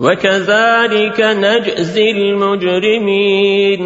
وكذلك نجزي المجرمين.